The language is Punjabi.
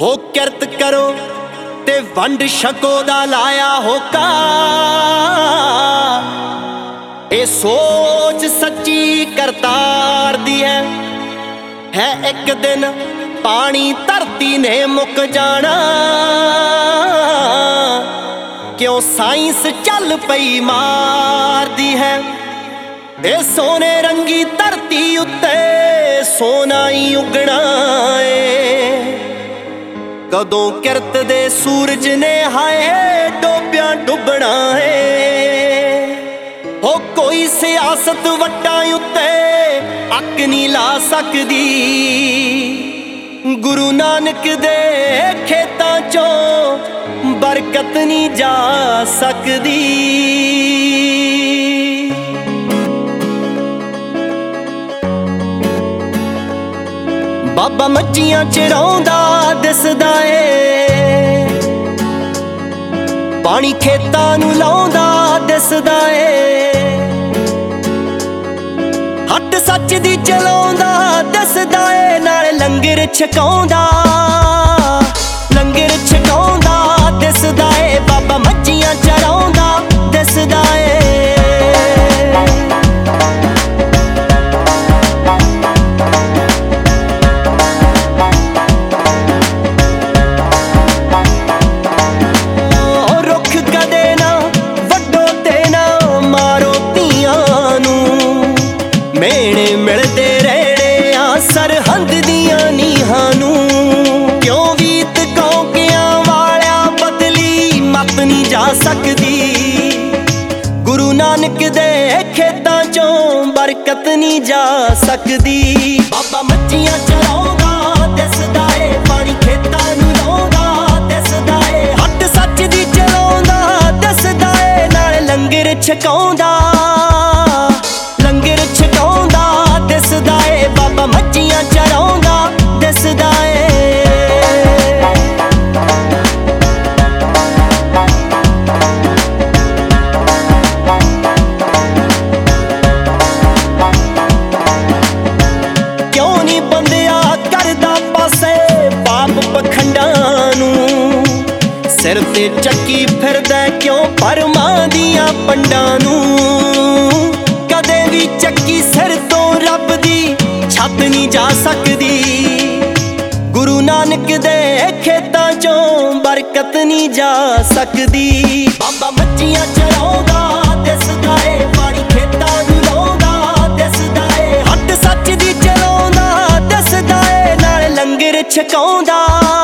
ਹੋ ਕਿਰਤ ਕਰੋ ਤੇ ਵੰਡ ਛਕੋ ਦਾ ਲਾਇਆ ਹੋਕਾ। ਇਹ ਸੋਚ ਸੱਚੀ ਕਰਤਾਰ ਦੀ ਹੈ। ਹੈ ਇੱਕ ਦਿਨ ਪਾਣੀ ਧਰਤੀ ਨੇ ਮੁੱਕ ਜਾਣਾ। ਕਿਉਂ ਸਾਇੰਸ ਚੱਲ ਪਈ ਮਾਰਦੀ ਹੈ। ਇਹ ਸੋਨੇ ਰੰਗੀ ਧਰਤੀ ਉੱਤੇ ਸੋਨਾ ਹੀ ਉਗਣਾ ਏ। ਕਦੋਂ ਕਿਰਤ ਦੇ ਸੂਰਜ ਨੇ ਹਾਏ ਡੋਬਿਆਂ ਡੁੱਬਣਾ ਏ। ਹੋ ਕੋਈ ਸਿਆਸਤ ਵੱਟਾਂ ਉੱਤੇ ਅੱਕ ਨਹੀਂ ਲਾ ਸਕਦੀ। ਗੁਰੂ ਨਾਨਕ ਦੇ ਖੇਤਾਂ ਚੋਂ ਬਰਕਤ ਨਹੀਂ ਜਾ ਸਕਦੀ। ਬਾਬਾ ਮੱਝੀਆਂ ਚਰਾਉਂਦਾ, ਦਿਸਦਾ ਏ। ਪਾਣੀ ਖੇਤਾਂ ਨੂੰ ਲਾਉਂਦਾ, ਦਿਸਦਾ ਏ। ਹੱਟ ਸੱਚ ਦੀ ਚਲਾਉਂਦਾ, ਦਿਸਦਾ ਏ। ਨਾਲ ਲੰਗਰ ਛਕਾਉਂਦਾ ਲੰਗਰ ਛਕਾਉਂਦਾ, ਦਿਸਦਾ ਏ। ਬਾਬਾ ਮੱਝੀਆਂ ਚਰਾਉਂਦਾ। ਮੇਣੇ ਰਹਿਣੇ ਆ ਸਰਹੰਦ ਦੀਆਂ ਨੀਹਾਂ ਨੂੰ। ਕਿਉਂ ਵੀਤ ਕੌਕਿਆਂ ਵਾਲਿਆ ਬਦਲੀ ਮਤ ਨਹੀਂ ਜਾ ਸਕਦੀ। ਗੁਰੂ ਨਾਨਕ ਦੇ ਖੇਤਾਂ ਚੋਂ ਬਰਕਤ ਨਹੀਂ ਜਾ ਸਕਦੀ। ਬਾਬਾ ਮੱਝੀਆਂ ਚਰਾਉਂਦਾ, ਦਿਸਦਾ ਏ, ਪਾਣੀ ਖੇਤਾਂ ਨੂੰ ਲਾਉਂਦਾ, ਦਿਸਦਾ ਏ। ਹੱਟ ਸੱਚ ਦੀ ਚਲਾਉਂਦਾ, ਦਿਸਦਾ ਏ, ਨਾਲ ਲੰਗਰ ਛਕਾਉਂਦਾ। ਨਹੀਂ ਬੰਦਿਆ ਕਰਦਾ ਪਾਸੇ ਪਾਪ ਪਖੰਡਾਂ ਨੂੰ। ਸਿਰ ਤੇ ਚੱਕੀ ਫਿਰਦਾ ਕਿਉਂ ਪਰਮਾਂ ਦੀਆਂ ਪੰਡਾਂ ਨੂੰ। ਕਦੇ ਵੀ ਚੱਕੀ ਸਿਰ ਤੋਂ ਰੱਬ ਦੀ ਛੱਤ ਨਹੀਂ ਜਾ ਸਕਦੀ। ਗੁਰੂ ਨਾਨਕ ਦੇ ਖੇਤਾਂ ਚੋਂ ਬਰਕਤ ਨਹੀਂ ਜਾ ਸਕਦੀ। ਬਾਬਾ ਮੱਝੀਆਂ ਚਰਾਉਂਦਾ ਏ ਹੱਟ ਸੱਚ